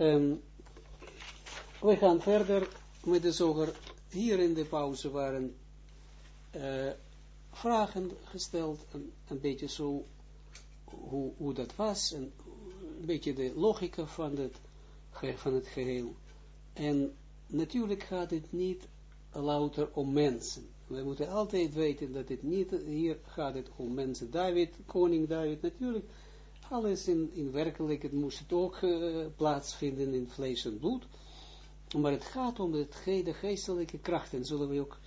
Um, we gaan verder met de zoger. Hier in de pauze waren uh, vragen gesteld, een, een beetje zo, hoe, hoe dat was, en een beetje de logica van het, van het geheel. En natuurlijk gaat het niet louter om mensen. We moeten altijd weten dat het niet, hier gaat het om mensen. David, koning David, natuurlijk, alles in, in werkelijkheid moest het ook uh, plaatsvinden in vlees en bloed. Maar het gaat om het, de geestelijke krachten. Zullen we ook,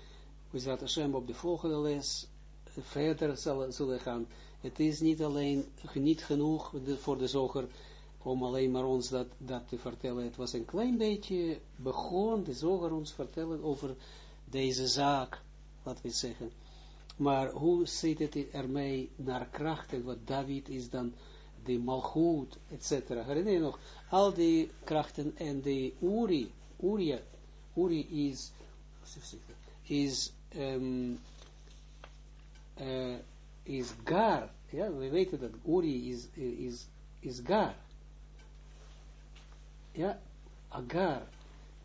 we zaten Hashem op de volgende les, uh, verder zullen, zullen gaan. Het is niet alleen, niet genoeg voor de zoger, om alleen maar ons dat, dat te vertellen. Het was een klein beetje begon de zoger ons vertellen over deze zaak, wat we zeggen. Maar hoe zit het ermee naar krachten, wat David is dan de malchut, etc. Herinner je nog, al die krachten en de Uri, Uri, Uri is, is, um, uh, is gar, ja, we weten dat Uri is, is, is gar, ja, agar,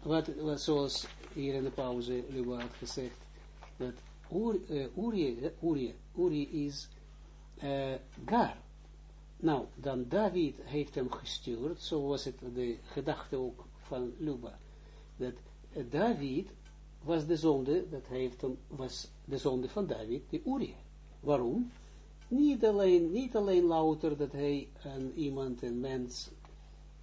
wat, wat zoals hier in de pauze Luba had gezegd, dat Uri, uh, Uri, Uri, Uri is uh, gar, nou, dan David heeft hem gestuurd, zo was het de gedachte ook van Luba, dat David was de zonde, dat heeft hem, was de zonde van David, de Uri. Waarom? Niet alleen, niet alleen louter dat hij een iemand, een mens,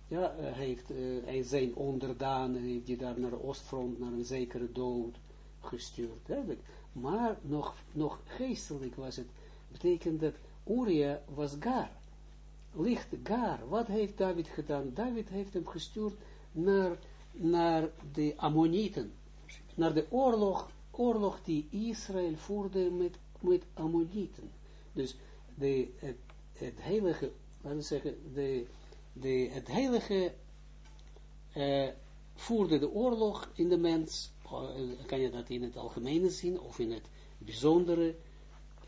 ja, heeft, uh, hij zijn onderdaan, heeft die daar naar de Oostfront, naar een zekere dood gestuurd, eigenlijk. Maar nog, nog geestelijk was het, betekent dat Uria was gar licht Gar, wat heeft David gedaan? David heeft hem gestuurd naar, naar de Ammonieten, naar de oorlog, oorlog die Israël voerde met, met Ammonieten. Dus de, het, heilige, laten we zeggen, de, de, het heilige uh, voerde de oorlog in de mens, uh, kan je dat in het algemene zien, of in het bijzondere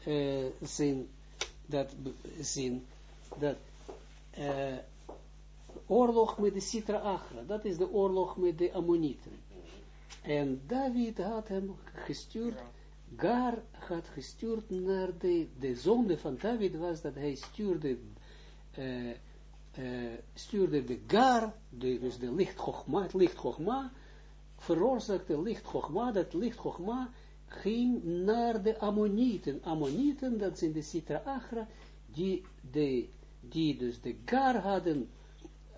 uh, zin, dat zin, dat uh, oorlog met de Sitra Achra. Dat is de oorlog met de Ammonieten. En David had hem gestuurd, Gar had gestuurd naar de, de zonde van David was dat hij stuurde, uh, uh, stuurde de Gar, de, dus de licht het licht veroorzaakte licht Chogma, dat licht Chogma ging naar de Ammonieten. Ammonieten, dat zijn de Sitra Achra, die de die dus de gar hadden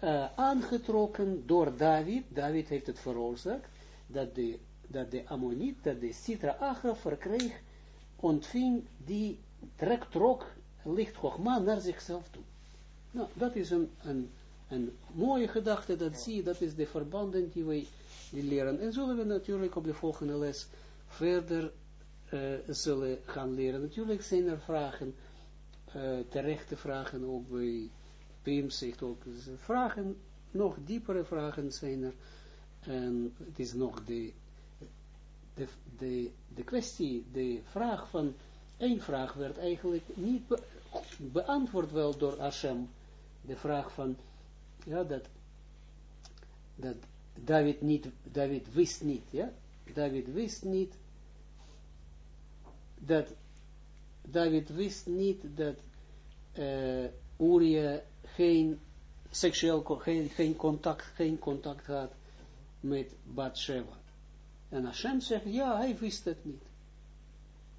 uh, aangetrokken door David, David heeft het veroorzaakt, dat de, dat de Ammoniet, dat de Sitra Achra verkreeg, ontving die trek, trok, licht Chogma naar zichzelf toe. Nou, dat is een, een, een mooie gedachte, dat zie je, dat is de verbanden die wij die leren. En zullen we natuurlijk op de volgende les verder uh, zullen gaan leren. Natuurlijk zijn er vragen, uh, terechte vragen ook bij Pim zegt ook, vragen, nog diepere vragen zijn er, en het is nog de, de, de, de kwestie, de vraag van, één vraag werd eigenlijk niet beantwoord wel door Hashem, de vraag van, ja, dat, dat David niet, David wist niet, ja, David wist niet, dat David wist niet dat uh, Uria geen seksueel, geen, geen, contact, geen contact had met Bathsheba. En Hashem zegt, ja, hij wist het niet.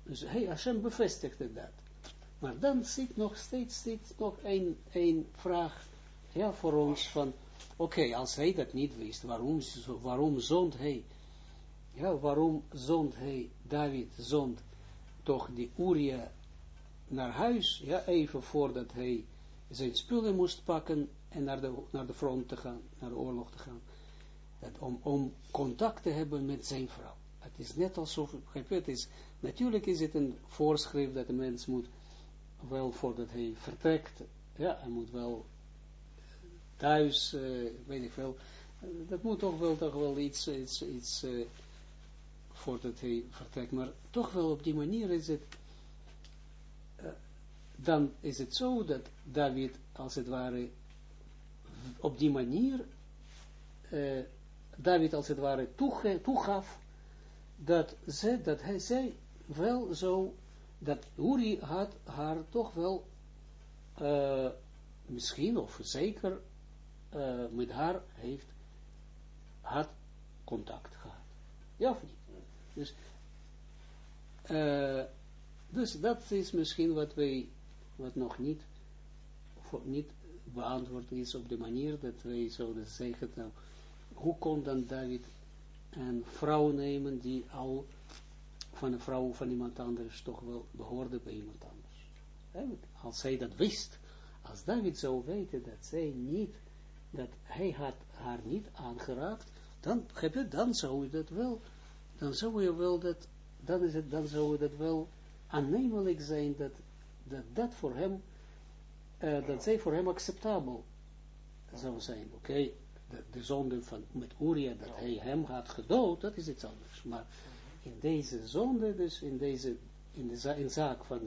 Dus hij, Hashem bevestigde dat. Maar dan zit nog steeds zit nog een, een vraag ja, voor ons van, oké, als hij dat niet wist, waarom, waarom zond hij, ja, waarom zond hij, David zond toch die Uria naar huis, ja, even voordat hij zijn spullen moest pakken en naar de, naar de front te gaan, naar de oorlog te gaan. Dat om, om contact te hebben met zijn vrouw. Het is net alsof, het is, natuurlijk is het een voorschrift dat de mens moet wel voordat hij vertrekt, ja, hij moet wel thuis, uh, weet ik veel, dat moet toch wel, toch wel iets, iets, iets uh, voordat hij vertrekt, maar toch wel op die manier is het, dan is het zo dat David, als het ware, op die manier uh, David als het ware toege, toegaf, dat, ze, dat hij zei wel zo, dat Uri had haar toch wel, uh, misschien of zeker, uh, met haar heeft, had contact gehad. Ja of niet? Dus, dus dat is misschien wat wij, wat nog niet, niet beantwoord is op de manier dat wij zouden zeggen, nou, hoe kon dan David een vrouw nemen die al van een vrouw van iemand anders toch wel behoorde bij iemand anders. Als hij dat wist, als David zou weten dat zij niet, dat hij haar niet aangeraakt, dan, dan zou je dat wel, dan zou je wel dat, dan is het, dan zou dat wel aannemelijk zijn dat dat, dat voor hem, uh, dat zij voor hem acceptabel zou zijn. Oké, de, de, zonde van, met Uria, dat hij hem had gedood, dat is iets anders. Maar in deze zonde, dus in deze, in de zaak van,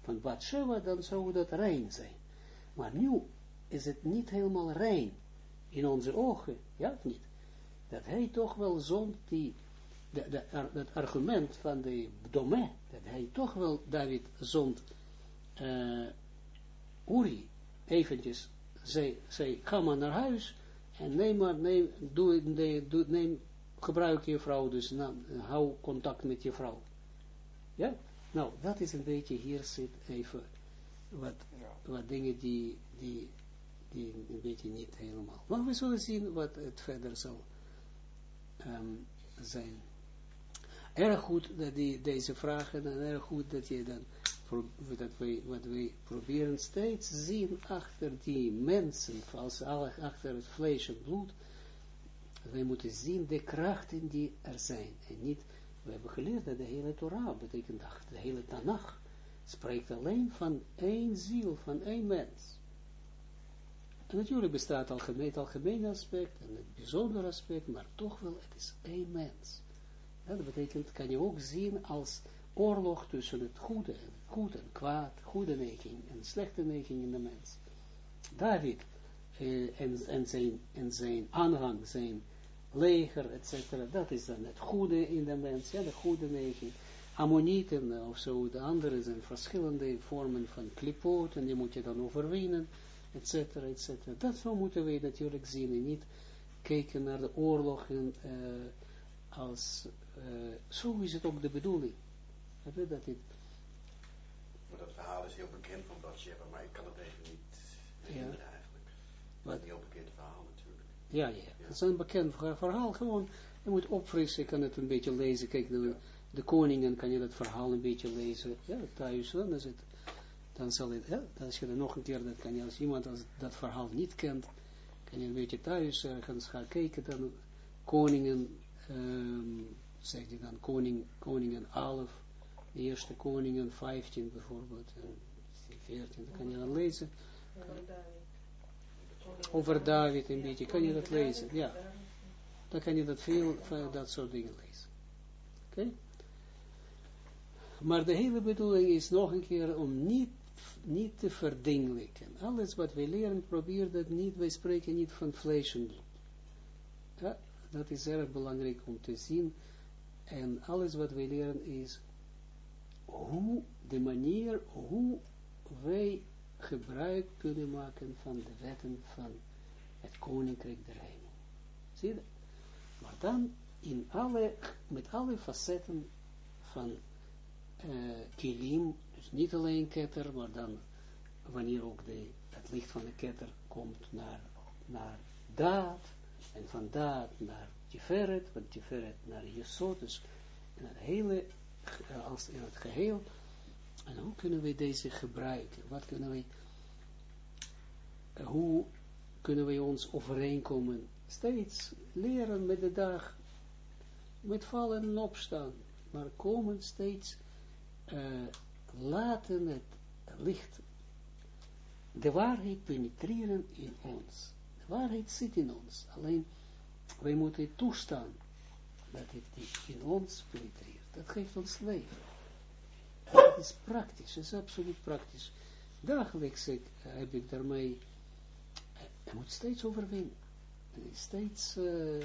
van Batsheva, dan zou dat rein zijn. Maar nu is het niet helemaal rein in onze ogen, ja of niet? Dat hij toch wel zond die, het argument van de domain, dat hij toch wel David zond uh, Uri, eventjes, zei, zei, ga maar naar huis, en neem maar, neem, doe, doe, neem, gebruik je vrouw, dus hou contact met je vrouw. Ja? Nou, dat is een beetje, hier zit even wat, wat dingen die, die, die een beetje niet helemaal. Maar we zullen zien wat het verder zal um, zijn. Erg goed dat die, deze vragen, en erg goed dat je dan dat wij, wat wij proberen steeds zien achter die mensen, als achter het vlees en bloed, wij moeten zien de krachten die er zijn. En niet, we hebben geleerd dat de hele Torah betekent, de hele Tanach spreekt alleen van één ziel, van één mens. En natuurlijk bestaat algemeen, het algemene aspect en het bijzondere aspect, maar toch wel, het is één mens. Dat betekent, kan je ook zien als oorlog tussen het goede, goed en kwaad, goede neiging en slechte neiging in de mens. David eh, en, zijn, en zijn aanhang, zijn leger, etc. Dat is dan het goede in de mens, ja, de goede neiging. Ammonieten eh, of zo, de andere zijn verschillende vormen van klipoot en die moet je dan overwinnen, etc. etc. Dat zo moeten we natuurlijk zien en niet kijken naar de oorlogen uh, als, uh, zo is het ook de bedoeling. Dat dit... Maar dat verhaal is heel bekend van Bathsheba, maar ik kan het even niet herinneren ja. eigenlijk. Het is een heel bekend verhaal natuurlijk. Ja, ja, ja. Het is een bekend verhaal, gewoon, je moet opfrissen, je kan het een beetje lezen, kijk, de, de koningen kan je dat verhaal een beetje lezen, ja, thuis, dan is het, dan zal het, ja, als je nog een keer, dat kan je, als iemand als dat verhaal niet kent, kan je een beetje thuis ergens gaan kijken, dan koningen, um, zeg je dan, koning, koningen 11, de eerste koningen 15 bijvoorbeeld, en 14, dat kan je dan lezen. Over David een beetje, kan je dat lezen, ja. Dan kan je dat veel, dat soort dingen lezen. Oké? Maar de hele bedoeling is nog een keer om niet, niet te verdingelijken. Alles wat wij leren, probeer dat niet, wij spreken niet van vlees. Ja, dat is erg belangrijk om te zien. En alles wat wij leren is hoe, de manier hoe wij gebruik kunnen maken van de wetten van het koninkrijk der hemel. Zie je dat? Maar dan in alle, met alle facetten van uh, kilim, dus niet alleen ketter, maar dan wanneer ook de, het licht van de ketter komt naar, naar daad, en van daad naar tiferet, van tiferet naar jesot, dus in het hele eh, als in het geheel. En hoe kunnen we deze gebruiken? Wat kunnen uh, hoe kunnen we ons overeenkomen? Steeds leren met de dag, met vallen en opstaan, maar komen steeds, uh, laten het licht, de waarheid penetreren in ons. De waarheid zit in ons, alleen wij moeten toestaan dat het in ons penetreert. Dat geeft ons leven. Dat is praktisch, dat is absoluut praktisch. Dagelijks heb ik daarmee, je moet steeds overwinnen. steeds, uh,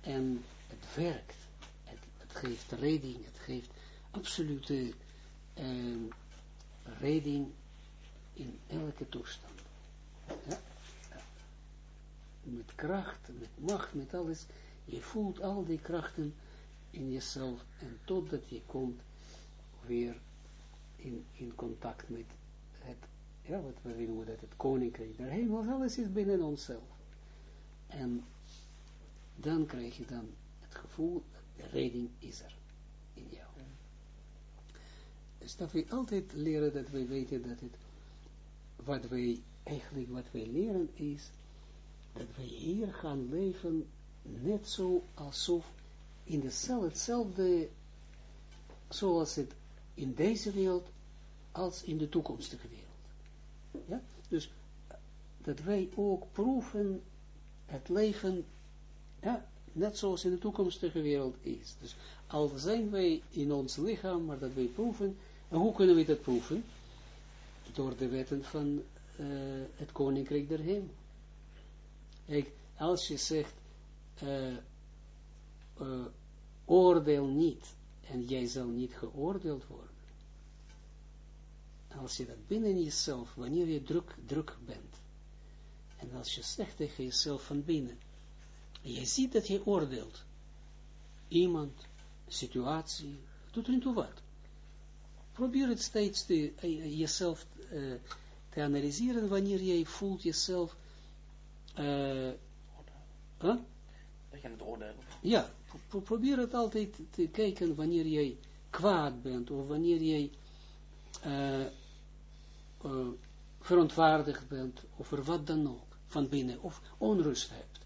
en het werkt. Het, het, geeft redding, het geeft absolute uh, in elke toestand. Ja? Met kracht, met macht, met alles. Je voelt al die krachten in jezelf en totdat je komt weer in, in contact met het, ja, wat we noemen dat, het koninkrijk der hemel, alles is binnen onszelf. En dan krijg je dan het gevoel, de redding is er in jou. Dus dat we altijd leren, dat we weten dat het, wat wij, eigenlijk wat wij leren is, dat wij hier gaan leven, net zo alsof in dezelfde, hetzelfde, zoals het in deze wereld, als in de toekomstige wereld. Ja? Dus dat wij ook proeven het leven, ja, net zoals in de toekomstige wereld is. Dus al zijn wij in ons lichaam, maar dat wij proeven, en hoe kunnen we dat proeven? Door de wetten van uh, het koninkrijk der hemel. Kijk, als je zegt, uh, oordeel niet, en jij zal niet geoordeeld worden. Als je dat binnen jezelf, wanneer je druk, druk bent, en als je zegt tegen jezelf van binnen, en je ziet dat je oordeelt, iemand, situatie, doet er niet toe wat. Probeer het steeds te, uh, jezelf te analyseren wanneer jij voelt jezelf uh, huh? Dat je het. Ja, pro probeer het altijd te kijken wanneer jij kwaad bent, of wanneer jij uh, uh, verontwaardigd bent, of er wat dan ook, van binnen, of onrust hebt.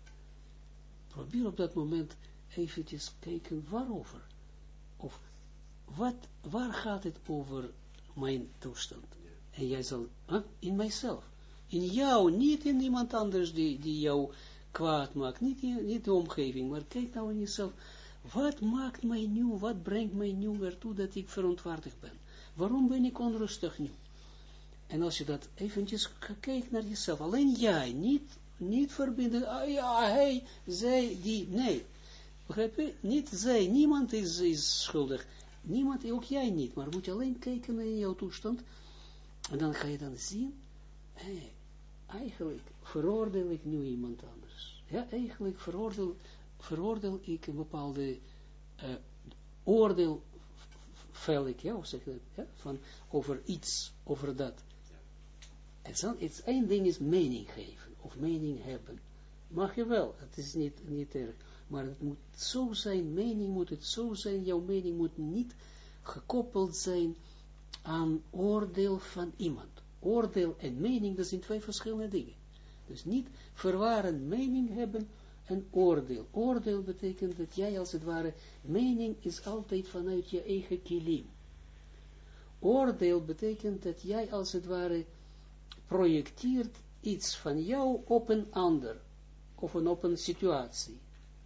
Probeer op dat moment eventjes kijken waarover. Of wat, waar gaat het over mijn toestand? En jij zal, huh? in mijzelf. In jou, niet in iemand anders die, die jou kwaad maakt. Niet, niet de omgeving, maar kijk nou in jezelf. Wat maakt mij nu, wat brengt mij nu ertoe dat ik verontwaardigd ben? Waarom ben ik onrustig nu? En als je dat eventjes kijkt naar jezelf, alleen jij, niet, niet verbinden, ah ja, hij, zij, die, nee. Begrijp je? Niet zij, niemand is, is schuldig. Niemand, ook jij niet, maar moet je alleen kijken naar jouw toestand. En dan ga je dan zien, hey, eigenlijk veroordeel ik nu iemand anders. Ja, eigenlijk veroordeel, veroordeel ik een bepaalde uh, oordeel vel ik, ja, of zeg ja, van, over iets, over dat. Zal, het één ding is mening geven, of mening hebben. Mag je wel, het is niet, niet erg, maar het moet zo zijn, mening moet het zo zijn, jouw mening moet niet gekoppeld zijn aan oordeel van iemand. Oordeel en mening, dat zijn twee verschillende dingen. Dus niet verwaren mening hebben en oordeel. Oordeel betekent dat jij als het ware, mening is altijd vanuit je eigen kilim. Oordeel betekent dat jij als het ware projecteert iets van jou op een ander, of een, op een situatie.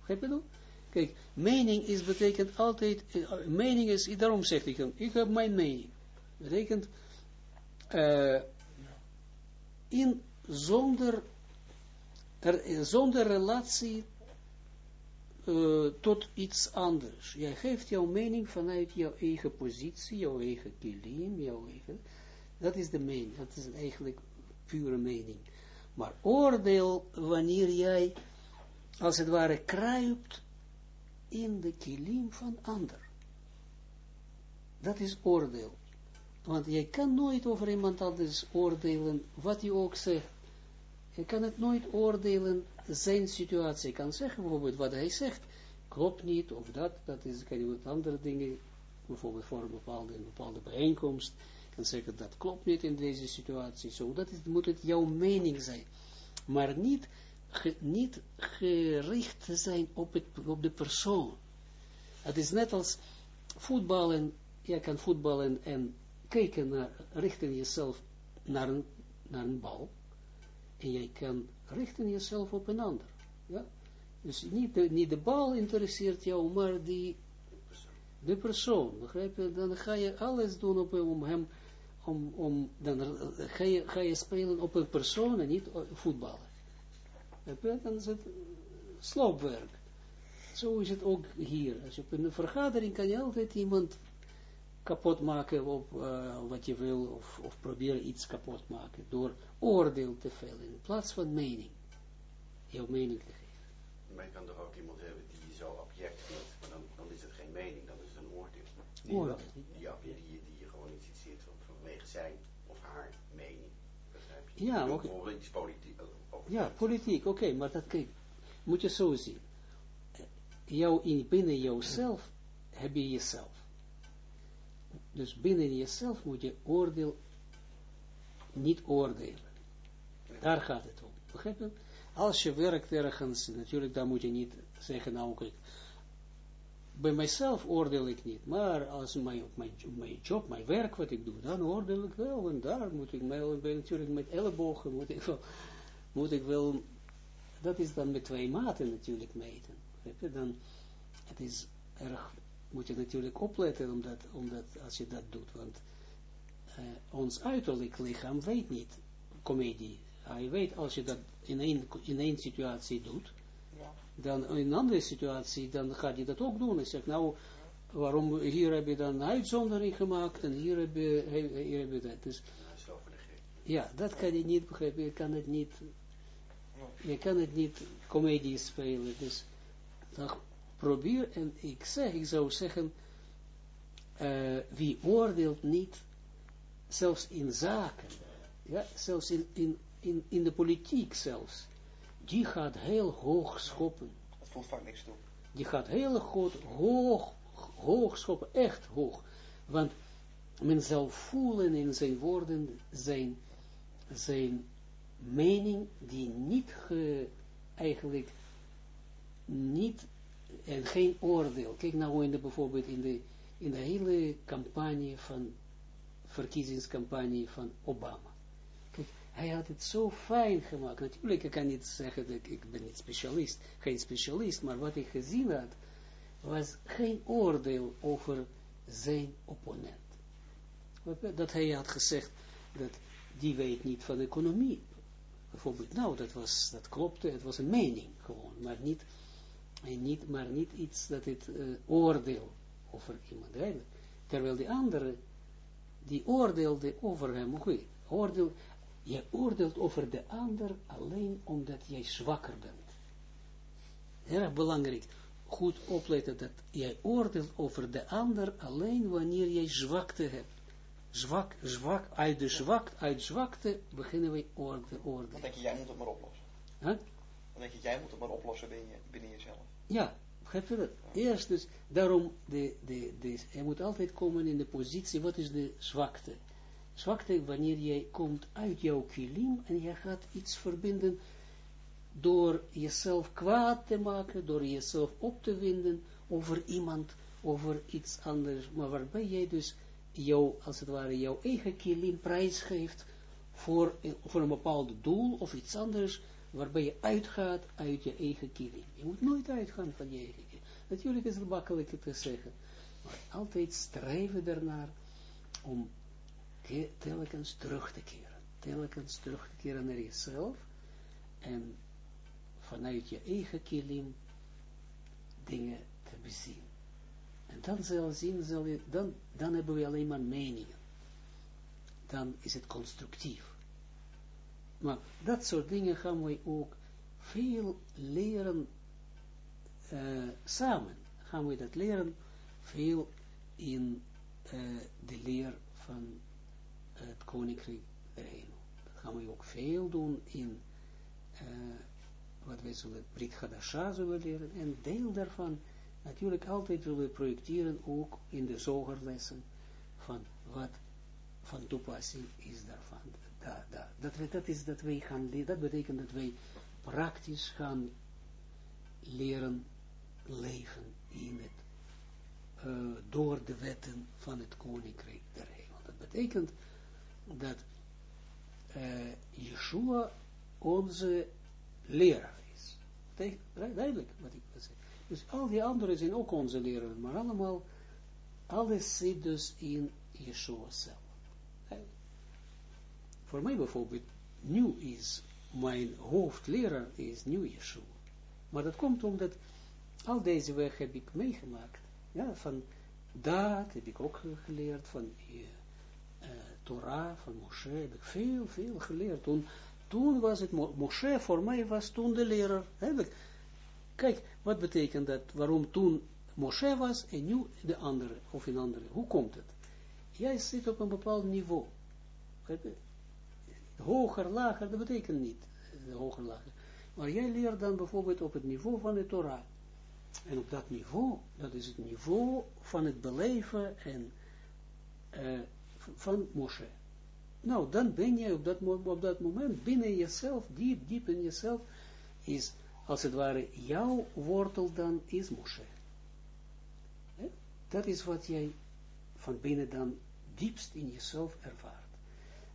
Heb je dat? Kijk, mening is betekent altijd, uh, mening is, daarom zeg ik dan, ik heb mijn mening. Betekent, uh, in, zonder, er, zonder relatie uh, tot iets anders. Jij geeft jouw mening vanuit jouw eigen positie, jouw eigen kilim, jouw eigen, dat is de mening, dat is eigenlijk pure mening. Maar oordeel wanneer jij, als het ware, kruipt in de kilim van ander. Dat is oordeel. Want je kan nooit over iemand anders oordelen, wat je ook zegt. Je kan het nooit oordelen, zijn situatie. Je kan zeggen bijvoorbeeld wat hij zegt, klopt niet, of dat, dat is, kan je met andere dingen, bijvoorbeeld voor een bepaalde, een bepaalde bijeenkomst, kan zeggen dat klopt niet in deze situatie. Zo, dat is, moet het jouw mening zijn. Maar niet, niet gericht zijn op, het, op de persoon. Het is net als voetballen, je kan voetballen en kijken naar, richten jezelf naar een, naar een bal, en jij kan richten jezelf op een ander. Ja? Dus niet de, niet de bal interesseert jou, maar die, de persoon? Dan ga je alles doen op, om hem, om, om, dan ga je, ga je spelen op een persoon en niet voetballen. Dan is het sloopwerk. Zo is het ook hier. Als je op een vergadering kan je altijd iemand kapot maken op uh, wat je wil, of, of proberen iets kapot maken, door oordeel te vellen, in plaats van mening. Jouw mening te geven. Maar je kan toch ook iemand hebben die je zo object vindt, maar dan, dan is het geen mening, dan is het een oordeel. Die, oordeel. Die, die, die, die, je gewoon niet ziet vanwege zijn of haar mening. Begrijp je? Ja, oké. Okay. Iets politiek. Ja, politiek, oké, okay, maar dat kijk, moet je zo zien. Jou, in, binnen jouzelf heb je jezelf. Dus binnen jezelf moet je oordeel niet oordelen. Daar gaat het om. Begrijp je? Als je werkt ergens, natuurlijk, dan moet je niet zeggen, nou, kijk, bij mijzelf oordeel ik niet, maar als mijn, mijn, mijn job, mijn werk, wat ik doe, dan oordeel ik wel, en daar moet ik mij, natuurlijk met ellebogen, moet ik wel, moet ik wel, dat is dan met twee maten natuurlijk meten. Dan, het is erg moet je natuurlijk opletten, omdat, omdat als je dat doet, want uh, ons uiterlijk lichaam weet niet comedie. Hij weet als je dat in één, in één situatie doet, ja. dan in een andere situatie, dan gaat hij dat ook doen. Hij zegt, nou, waarom, hier heb je dan een uitzondering gemaakt, en hier heb je, hier heb je dat. Dus, ja, dat kan je niet begrijpen, je kan het niet, je kan het niet comedie spelen, dus, dan probeer, en ik zeg, ik zou zeggen, uh, wie oordeelt niet, zelfs in zaken, ja, zelfs in, in, in, in de politiek zelfs, die gaat heel hoog schoppen. Dat vaak niks toe. Die gaat heel goed, hoog, hoog schoppen, echt hoog. Want men zal voelen in zijn woorden zijn, zijn mening die niet ge, eigenlijk niet en geen oordeel. Kijk nou in de, bijvoorbeeld in de, in de hele campagne van, verkiezingscampagne van Obama. Kijk, hij had het zo fijn gemaakt. Natuurlijk, ik kan niet zeggen dat ik ben niet specialist, geen specialist, maar wat ik gezien had, was geen oordeel over zijn opponent. Dat hij had gezegd, dat die weet niet van economie. Bijvoorbeeld, nou, dat, was, dat klopte, het was een mening gewoon, maar niet en niet, maar niet iets dat het uh, oordeel over iemand eigenlijk. Terwijl die andere, die oordeelde over hem, oké, oordeel, je oordeelt over de ander alleen omdat jij zwakker bent. Erg belangrijk, goed opletten dat jij oordeelt over de ander alleen wanneer jij zwakte hebt. Zwak, zwak, uit de zwak, uit zwakte beginnen wij oordelen. Dan denk je, jij moet het maar oplossen. Huh? Dan denk je, jij moet het maar oplossen binnen, binnen jezelf. Ja, begrijp je dat? Eerst dus, daarom, de, de, de, je moet altijd komen in de positie, wat is de zwakte? Zwakte wanneer jij komt uit jouw kilim en je gaat iets verbinden door jezelf kwaad te maken, door jezelf op te winden over iemand, over iets anders, maar waarbij jij dus jou, als het ware, jouw eigen kilim prijsgeeft voor, voor een bepaald doel of iets anders, waarbij je uitgaat uit je eigen kilim. Je moet nooit uitgaan van je eigen kilim. Natuurlijk is het makkelijker te zeggen, maar altijd streven ernaar om telkens terug te keren. Telkens terug te keren naar jezelf en vanuit je eigen kilim dingen te bezien. En dan zal zien, zal je, dan, dan hebben we alleen maar meningen. Dan is het constructief. Maar dat soort dingen gaan we ook veel leren uh, samen. Gaan we dat leren veel in uh, de leer van het Koninkrijk Hemel. Dat gaan we ook veel doen in wat wij zullen Brit Hadasha zullen leren. En deel daarvan natuurlijk altijd zullen projecteren ook in de zogerlessen van wat van toepassing is daarvan da, da. Dat, dat dat wij gaan betekent dat wij praktisch gaan leren leven in het, uh, door de wetten van het koninkrijk der hemel. Dat betekent dat uh, Yeshua onze leraar is. Duidelijk wat ik wil zeggen. Dus al die anderen zijn ook onze leraar, maar allemaal, alles zit dus in Yeshua zelf. Voor mij bijvoorbeeld, nu is mijn hoofdleraar is nu Yeshua. Maar dat komt omdat al deze weg heb ik meegemaakt. Ja, van dat heb ik ook geleerd, van uh, Torah, van Moshe, heb ik veel, veel geleerd. Toen, toen was het, Moshe voor mij was toen de leraar. Heb ik, kijk, wat betekent dat, waarom toen Moshe was en nu de andere, of een andere. Hoe komt het? Jij zit op een bepaald niveau. Hoger, lager, dat betekent niet hoger, lager. Maar jij leert dan bijvoorbeeld op het niveau van de Torah. En op dat niveau, dat is het niveau van het beleven en uh, van Moshe. Nou, dan ben je op dat, op dat moment binnen jezelf, diep, diep in jezelf, is als het ware jouw wortel dan is Moshe. Dat is wat jij van binnen dan diepst in jezelf ervaart.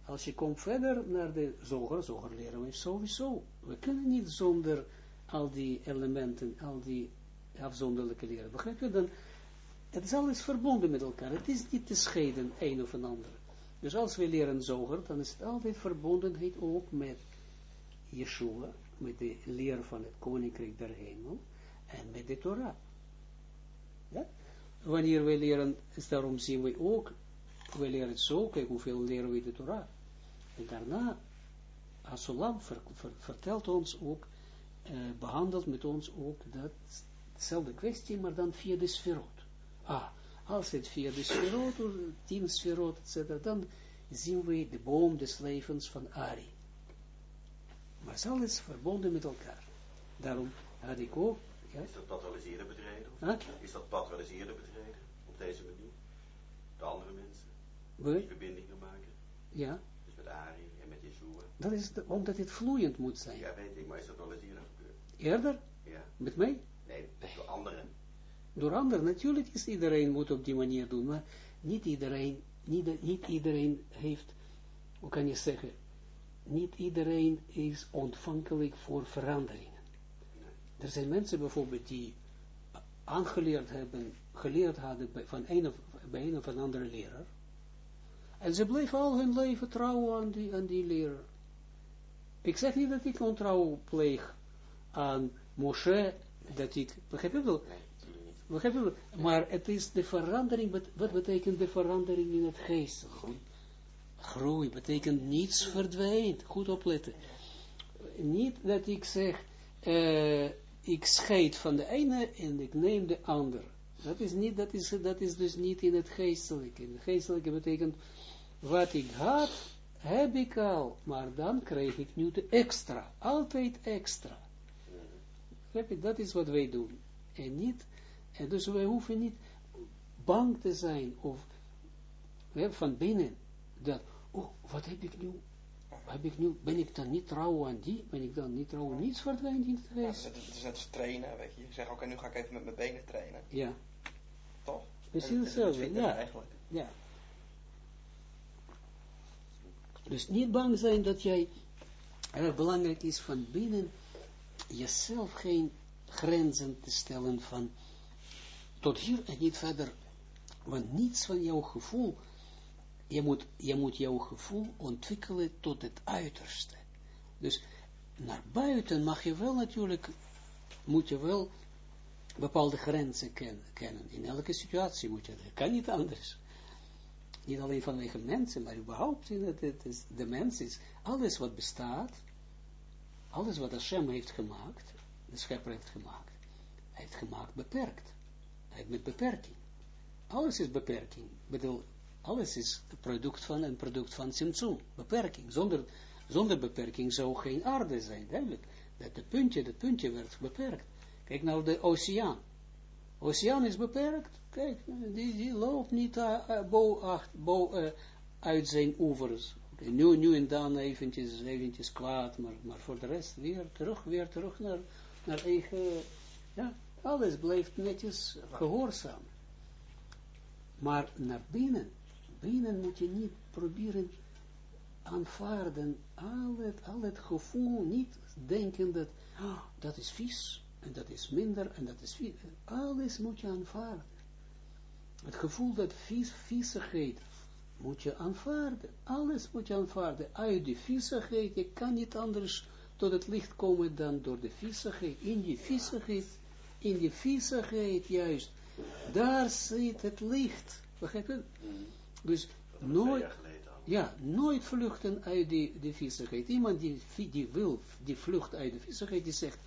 Als je komt verder naar de zoger, zoger leren we sowieso. We kunnen niet zonder al die elementen, al die afzonderlijke leren. Begrijp je? Dan, het is alles verbonden met elkaar. Het is niet te scheiden, een of een ander. Dus als we leren zoger, dan is het altijd verbondenheid ook met Yeshua, met de leer van het koninkrijk der hemel, en met de Torah. Wanneer we leren, is daarom zien we ook, we leren zo, kijk hoeveel leren we de Torah. En daarna, Asolam ver, vertelt ons ook, uh, behandelt met ons ook dat, dezelfde kwestie, maar dan via de sferot. Ah, als het via de sferot, tien sferot, etc., dan zien we de boom des levens van Ari. Maar het is alles verbonden met elkaar. Daarom had ik ook... Ja? Is dat patraliseren betreden? Huh? Is dat patraliseren betreden? Op deze manier? De andere mensen? We? Die verbindingen maken? Ja. Met Ari en met Yeshua? Dat is de, omdat het vloeiend moet zijn. Ja, weet ik, maar is dat wel eens eerder gebeurd? Eerder? Ja. Met mij? Nee, door anderen. Door anderen, natuurlijk is iedereen moet op die manier doen, maar niet iedereen, niet, niet iedereen heeft, hoe kan je zeggen, niet iedereen is ontvankelijk voor veranderingen. Er zijn mensen bijvoorbeeld die aangeleerd hebben, geleerd hadden bij, van een of, bij een of een andere leraar, en ze bleven al hun leven trouw aan die, aan die leraar. Ik zeg niet dat ik ontrouw pleeg aan Moshe, dat ik, begrijp je wel? Begrijp je wel? Maar het is de verandering, wat betekent de verandering in het geest? Groei betekent niets verdwijnt, goed opletten. Niet dat ik zeg, uh, ik scheid van de ene en ik neem de ander. Dat is, niet, dat, is, dat is dus niet in het geestelijke. In het geestelijke betekent, wat ik had, heb ik al, maar dan krijg ik nu de extra, altijd extra. Dat is wat wij doen. En niet, en dus wij hoeven niet bang te zijn, of van binnen, dat, oh, wat heb ik nu, heb ik nu, ben ik dan niet trouw aan die, ben ik dan niet trouw aan niets verdwijnt in het geest? Ja, het is net als trainen, weet je. Je zegt, oké, nu ga ik even met mijn benen trainen. Ja. Toch? Precies hetzelfde, ja. Eigenlijk. Ja. Dus niet bang zijn dat jij, erg belangrijk is van binnen, jezelf geen grenzen te stellen van tot hier en niet verder. Want niets van jouw gevoel, je moet, je moet jouw gevoel ontwikkelen tot het uiterste. Dus naar buiten mag je wel natuurlijk, moet je wel bepaalde grenzen ken, kennen. In elke situatie moet je dat, kan niet anders. Niet alleen vanwege mensen, maar überhaupt in het, is, de mens is, alles wat bestaat, alles wat Hashem heeft gemaakt, de schepper heeft gemaakt, hij heeft gemaakt beperkt. Hij heeft met beperking. Alles is beperking. bedoel, alles is product van een product van Simtsum. Beperking. Zonder, zonder beperking zou geen aarde zijn, duidelijk. Dat de puntje, dat puntje werd beperkt. Kijk nou de oceaan. Oceaan is beperkt. Kijk, die, die loopt niet acht, bo, uh, uit zijn oevers. Nu, nu en dan eventjes, eventjes kwaad, maar, maar voor de rest weer terug, weer terug naar, naar eigen, ja, alles blijft netjes gehoorzaam. Maar naar binnen, binnen moet je niet proberen aanvaarden, al het, al het gevoel, niet denken dat, oh, dat is vies, en dat is minder, en dat is vies. Alles moet je aanvaarden. Het gevoel dat vies, viezigheid moet je aanvaarden. Alles moet je aanvaarden. Uit die viezigheid, je kan niet anders tot het licht komen dan door de viezigheid, in die viezigheid, in die viezigheid juist, daar zit het licht, begrijp je? Dus nooit, ja, nooit vluchten uit die, die viezigheid. Iemand die, die wil, die vlucht uit de viezigheid, die zegt,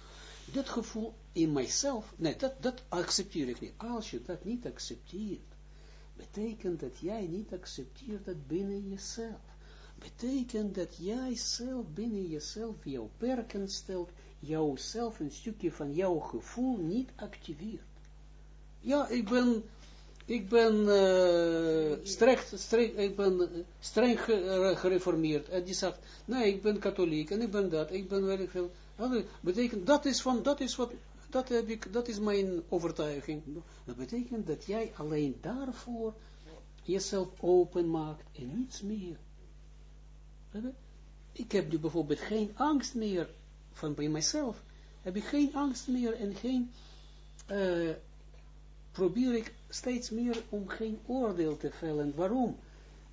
dat gevoel in mijzelf, nee, dat, dat accepteer ik niet. Als je dat niet accepteert, betekent dat jij niet accepteert dat binnen jezelf. Betekent dat jij zelf binnen jezelf jouw perken stelt, jouzelf een stukje van jouw gevoel niet activeert. Ja, ik ben, ik ben, streng, streng, ik ben uh, streng gereformeerd. En die zegt, nee, ik ben katholiek en ik ben dat, ik ben werk veel. Dat betekent, dat is van, dat is wat, dat heb ik, dat is mijn overtuiging. Dat betekent dat jij alleen daarvoor jezelf open maakt en niets meer. Ik heb nu bijvoorbeeld geen angst meer van bij mijzelf. Heb ik geen angst meer en geen, uh, probeer ik steeds meer om geen oordeel te vellen. Waarom?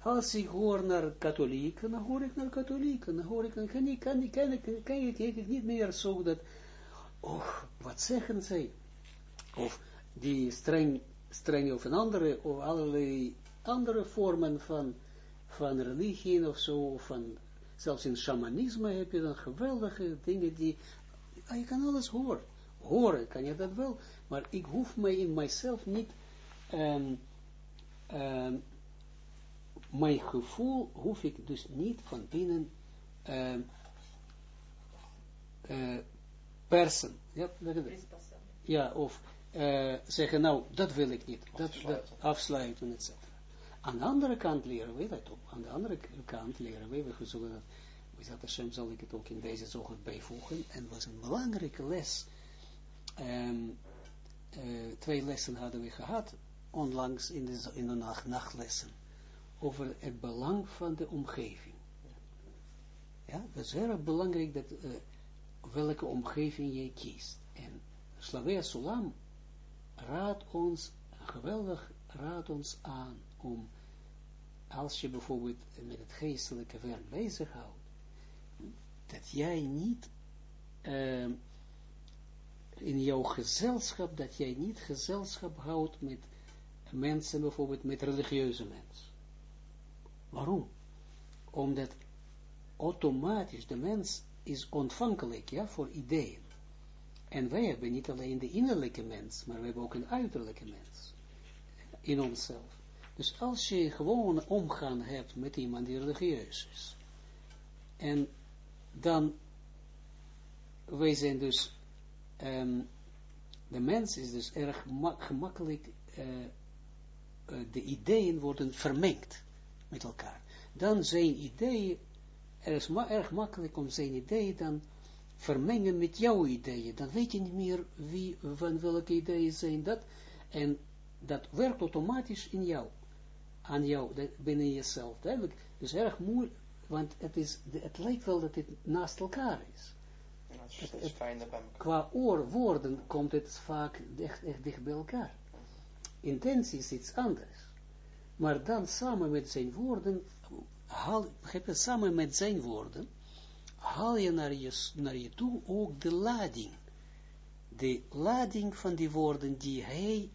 Als ik hoor naar katholieken, dan hoor ik naar katholieken, dan hoor ik, dan kan ik, kan ik, kan ik, kan ik, kan niet meer zo dat, oh, wat zeggen zij? Of die streng, streng of een andere, of allerlei andere vormen van, van religie of zo, van, zelfs in shamanisme heb je dan geweldige dingen die, ah, je kan alles horen. Horen kan je dat wel, maar ik hoef mij in mijzelf niet, um, um, mijn gevoel hoef ik dus niet van binnen uh, uh, persen. Ja, ja of uh, zeggen, nou, dat wil ik niet. Dat, afsluiten, dat, afsluiten etc. Aan de andere kant leren we dat op. Aan de andere kant leren we, we zullen dat, we Hashem zal ik het ook in deze zoger bijvoegen. En was een belangrijke les. Um, twee lessen hadden we gehad, onlangs in de, in de nacht, nachtlessen over het belang van de omgeving. Ja, dat is heel belangrijk dat, uh, welke omgeving je kiest. En Slavia Sulam raadt ons, geweldig raadt ons aan om, als je bijvoorbeeld met het geestelijke werk bezighoudt, dat jij niet uh, in jouw gezelschap, dat jij niet gezelschap houdt met mensen, bijvoorbeeld met religieuze mensen. Waarom? Omdat automatisch de mens is ontvankelijk ja, voor ideeën. En wij hebben niet alleen de innerlijke mens, maar we hebben ook een uiterlijke mens in onszelf. Dus als je gewoon omgaan hebt met iemand die religieus is, en dan, wij zijn dus, um, de mens is dus erg gemakkelijk, uh, uh, de ideeën worden vermengd met elkaar. Dan zijn ideeën, er is ma erg makkelijk om zijn ideeën dan vermengen met jouw ideeën. Dan weet je niet meer wie, van welke ideeën zijn dat. En dat werkt automatisch in jou. Aan jou, binnen jezelf. Duidelijk. Dus erg moeilijk, want het, is, het lijkt wel dat het naast elkaar is. Ja, het is, fijn dat bij elkaar. Qua oor, woorden komt het vaak echt, echt dicht bij elkaar. Intentie is iets anders maar dan samen met zijn woorden, haal, je, samen met zijn woorden, haal je naar, je toe ook de lading. De lading van die woorden die hij,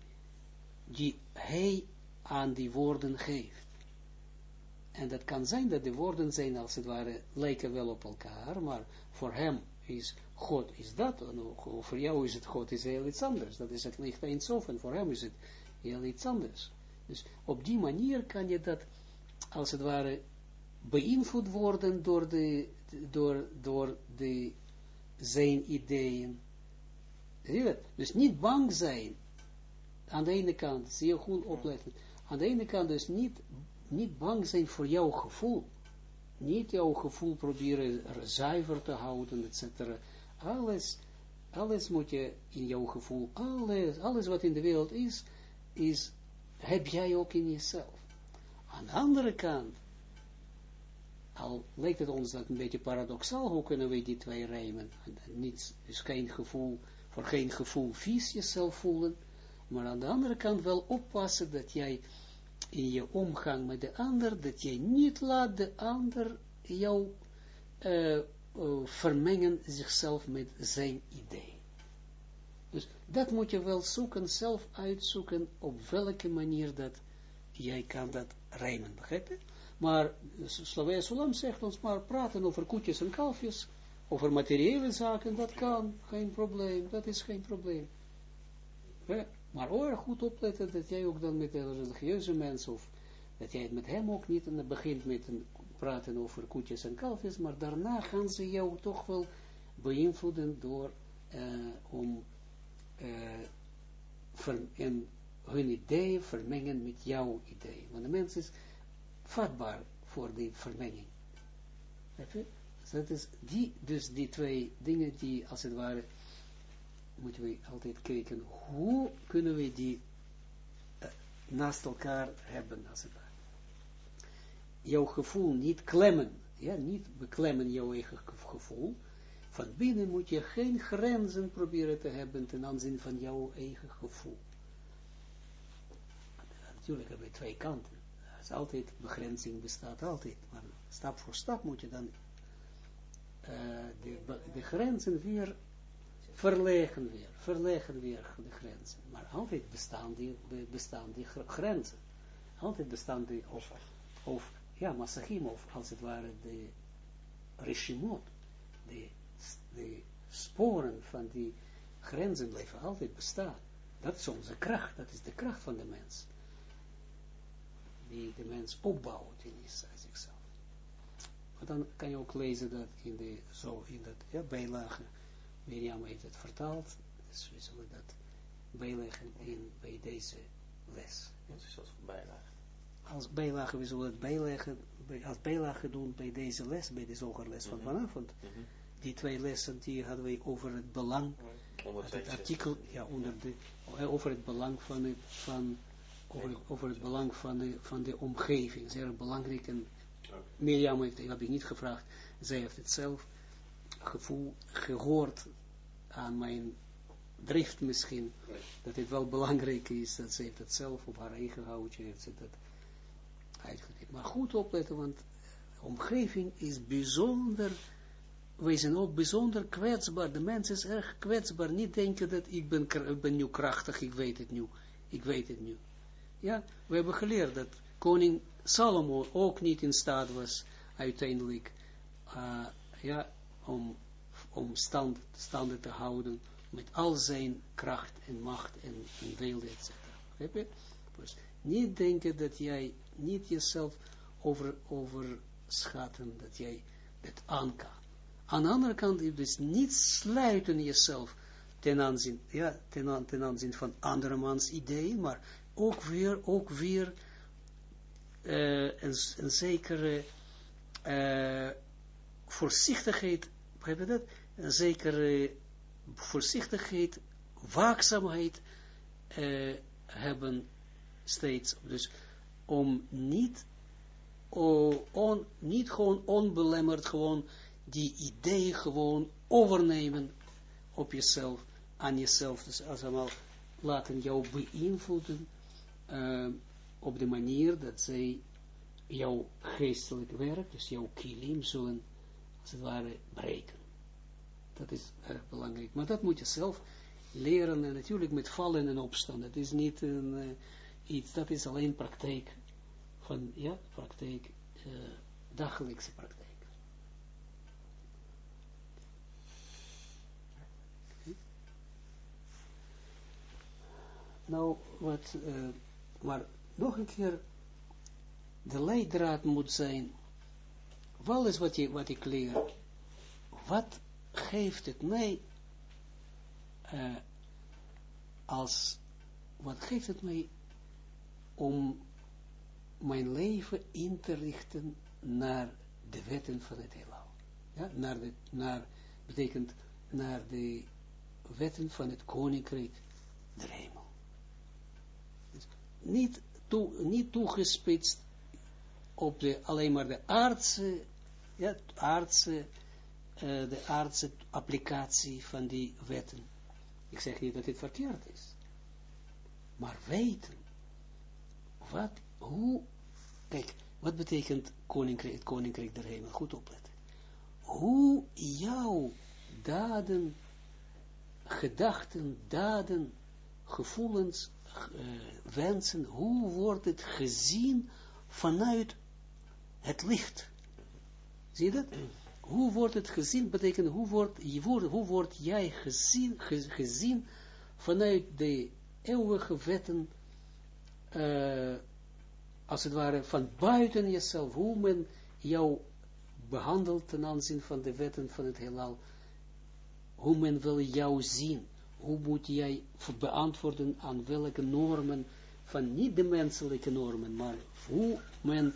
die hij aan die woorden geeft. En dat kan zijn dat de woorden zijn als het ware, lijken wel op elkaar, maar voor hem is God is dat, en voor jou is het God is heel iets anders. Dat is het licht eindsof, en voor hem is het heel iets anders. Dus op die manier kan je dat, als het ware, beïnvloed worden door, de, door, door de, zijn ideeën. Zie je dat? Dus niet bang zijn. Aan de ene kant, zie je goed opletten. Aan de ene kant dus niet, niet bang zijn voor jouw gevoel. Niet jouw gevoel proberen zuiver te houden, etc. Alles, alles moet je in jouw gevoel, alles, alles wat in de wereld is, is heb jij ook in jezelf. Aan de andere kant, al lijkt het ons dat een beetje paradoxaal, hoe kunnen we die twee rijmen? Niets, dus geen gevoel, voor geen gevoel vies jezelf voelen, maar aan de andere kant wel oppassen dat jij in je omgang met de ander, dat jij niet laat de ander jou uh, uh, vermengen zichzelf met zijn idee. Dus dat moet je wel zoeken, zelf uitzoeken, op welke manier dat jij kan dat rijmen, begrijp je? Maar Slavia Sulam zegt ons maar praten over koetjes en kalfjes, over materiële zaken, dat kan, geen probleem, dat is geen probleem. Maar oor goed opletten dat jij ook dan met een religieuze mens, of dat jij met hem ook niet, en dan begint met praten over koetjes en kalfjes, maar daarna gaan ze jou toch wel beïnvloeden door uh, om uh, en hun ideeën vermengen met jouw ideeën. Want de mens is vatbaar voor die vermenging. Dus dat is die, dus die twee dingen die als het ware moeten we altijd kijken, hoe kunnen we die uh, naast elkaar hebben, als het ware. Jouw gevoel niet klemmen, ja, niet beklemmen jouw eigen gevoel. Van binnen moet je geen grenzen proberen te hebben ten aanzien van jouw eigen gevoel. Natuurlijk hebben we twee kanten. Er is altijd, begrenzing bestaat altijd, maar stap voor stap moet je dan uh, de, de grenzen weer verleggen weer, verleggen weer de grenzen. Maar altijd bestaan die, bestaan die grenzen. Altijd bestaan die, of, of ja, Masachim, of als het ware de regimot, de, de sporen van die grenzen blijven altijd bestaan. Dat is onze kracht, dat is de kracht van de mens. Die de mens opbouwt in zichzelf. Maar dan kan je ook lezen dat in de, zo in dat ja, bijlage, Mirjam heeft het vertaald, dus we zullen dat bijleggen in, bij deze les. Wat is dat voor bijlage? Als bijlage, we zullen het bijleggen, als bijlage doen bij deze les, bij de zogerles van mhm. vanavond. Mm -hmm. Die twee lessen, die hadden we over het belang, onder het artikel, ja, onder de, over het belang van het, van, over, over het belang van de, van de omgeving, zeer belangrijk, en Mirjam heeft, heb ik niet gevraagd, zij heeft het zelf gevoel gehoord aan mijn drift misschien, dat het wel belangrijk is, dat ze heeft het zelf op haar eigen houtje heeft ze dat uitgekeken. Maar goed opletten, want omgeving is bijzonder, wij zijn ook bijzonder kwetsbaar, de mens is erg kwetsbaar, niet denken dat ik ben, ben nu krachtig, ik weet het nu, ik weet het nu. Ja, we hebben geleerd dat koning Salomo ook niet in staat was, uiteindelijk, uh, ja, om, om stand, standen te houden met al zijn kracht en macht en, wilde, etc. Dus niet denken dat jij niet jezelf over, overschatten, dat jij het aan kan. Aan de andere kant, dus niet sluiten jezelf ten aanzien, ja, ten, ten aanzien van andermans ideeën, maar ook weer, ook weer uh, een, een zekere uh, voorzichtigheid Begrijp je dat? Een zekere voorzichtigheid, waakzaamheid uh, hebben steeds. Dus om niet, on, niet gewoon onbelemmerd gewoon die ideeën gewoon overnemen op jezelf, aan jezelf. Dus als allemaal laten jou beïnvloeden uh, op de manier dat zij jouw geestelijk werk, dus jouw kilim zullen als het ware, breken. Dat is erg belangrijk. Maar dat moet je zelf leren, en natuurlijk met vallen en opstaan. Dat is niet een, uh, iets, dat is alleen praktijk. Van, ja, praktijk, uh, dagelijkse praktijk. Nou, wat, uh, maar nog een keer, de leidraad moet zijn alles wat, je, wat ik leer, wat geeft het mij uh, als, wat geeft het mij om mijn leven in te richten naar de wetten van het heelal. Ja, naar de, naar, betekent naar de wetten van het koninkrijk der hemel. Niet, toe, niet toegespitst op de, alleen maar de aardse ja, aardse, uh, de aardse applicatie van die wetten. Ik zeg niet dat dit verkeerd is. Maar weten, wat, hoe, kijk, wat betekent koninkrijk, het koninkrijk der hemel? Goed opletten. hoe jouw daden, gedachten, daden, gevoelens, wensen, hoe wordt het gezien vanuit het licht? Zie je dat? Hoe wordt het gezien? Betekent, hoe wordt, hoe wordt jij gezien, gezien vanuit de eeuwige wetten, uh, als het ware van buiten jezelf, hoe men jou behandelt ten aanzien van de wetten van het heelal, hoe men wil jou zien, hoe moet jij beantwoorden aan welke normen, van niet de menselijke normen, maar hoe men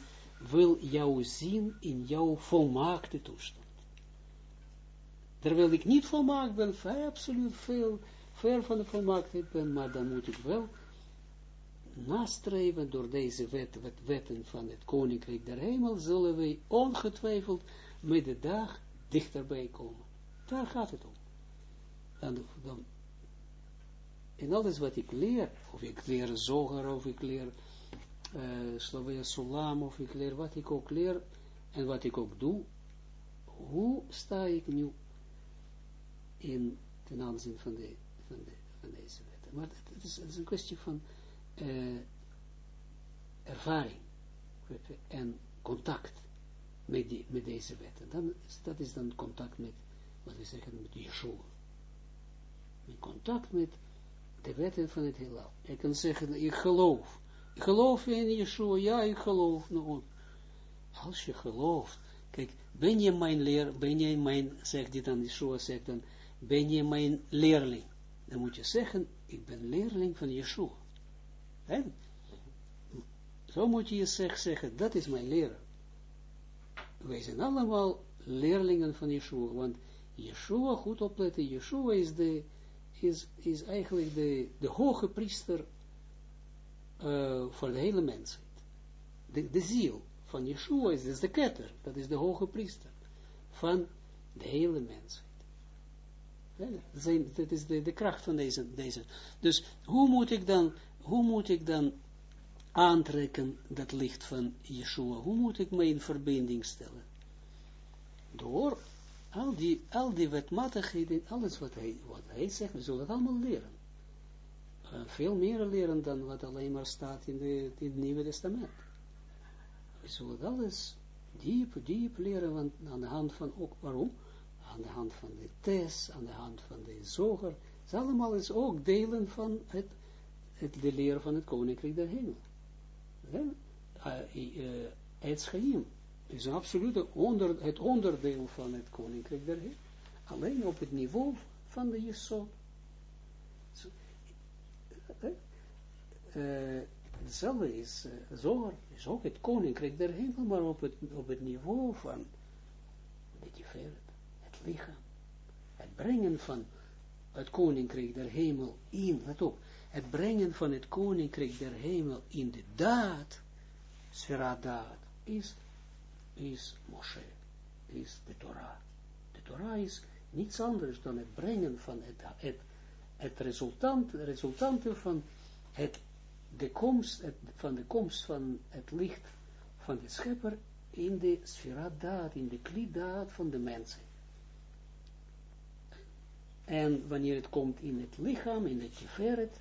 wil jou zien in jouw volmaakte toestand. Terwijl ik niet volmaakt ben, absoluut veel, ver van de volmaaktheid ben, maar dan moet ik wel nastreven door deze wet, wet, wetten van het Koninkrijk der Hemel, zullen wij ongetwijfeld met de dag dichterbij komen. Daar gaat het om. Dan, dan, en alles wat ik leer, of ik leer zoger, of ik leer uh, Slavia of ik leer wat ik ook leer, en wat ik ook doe, hoe sta ik nu in ten aanzien van, de, van, de, van deze wetten. Maar het is, een kwestie van uh, ervaring en contact met, die, met deze wetten. Dan, dat is dan contact met, wat we zeggen, met Yeshua. In contact met de wetten van het heelal. Je kan zeggen, ik geloof. Ik geloof in Yeshua, ja, ik geloof. Nou, als je gelooft, kijk, ben je mijn leer, ben je mijn, zegt dit dan, Yeshua zegt dan, ben je mijn leerling? Dan moet je zeggen, ik ben leerling van Yeshua. En zo moet je zeg, zeggen, dat is mijn leraar. Wij zijn allemaal leerlingen van Yeshua, want Yeshua, goed opletten, Yeshua is, de, is, is eigenlijk de, de hoge priester uh, voor de hele mensheid. De, de ziel van Yeshua is, de ketter, dat is de hoge priester van de hele mensheid. Dat is de, de kracht van deze, deze. Dus hoe moet ik dan, hoe moet ik dan aantrekken dat licht van Yeshua? Hoe moet ik me in verbinding stellen? Door al die, al die wetmatigheden, alles wat hij, wat hij zegt, we zullen het allemaal leren. Uh, veel meer leren dan wat alleen maar staat in, de, in het Nieuwe Testament. We zullen alles diep, diep leren, want aan de hand van ook, waarom? aan de hand van de tes, aan de hand van de zoger, het allemaal is ook delen van het, het, de leer van het koninkrijk der hemel. Het schaim is absoluut onder, het onderdeel van het koninkrijk der hemel. Alleen op het niveau van de jesot. Uh, hetzelfde is, uh, is ook het koninkrijk der hemel, maar op het, op het niveau van de tiferet lichaam. Het brengen van het koninkrijk der hemel in, let op, het brengen van het koninkrijk der hemel in de daad, sfera daad, is, is Moshe, is de Torah. De Torah is niets anders dan het brengen van het, het, het resultant, resultanten van het, de komst, het, van de komst van het licht van de schepper in de sfera daad, in de klidaad van de mensheid. En wanneer het komt in het lichaam, in het tiferet,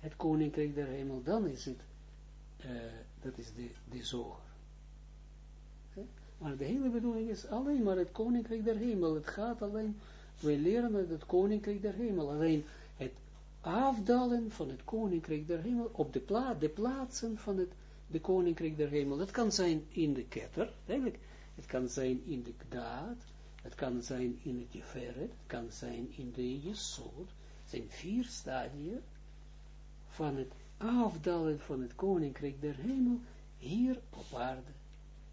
het koninkrijk der hemel, dan is het, uh, dat is de, de. Maar de hele bedoeling is alleen maar het koninkrijk der hemel. Het gaat alleen, wij leren met het koninkrijk der hemel. Alleen het afdalen van het koninkrijk der hemel op de, de plaatsen van het de koninkrijk der hemel. Dat kan zijn in de ketter, eigenlijk. Het kan zijn in de daad, het kan zijn in het Jeferet, het kan zijn in de Jesod. Het zijn vier stadia van het afdalen van het koninkrijk der hemel hier op aarde.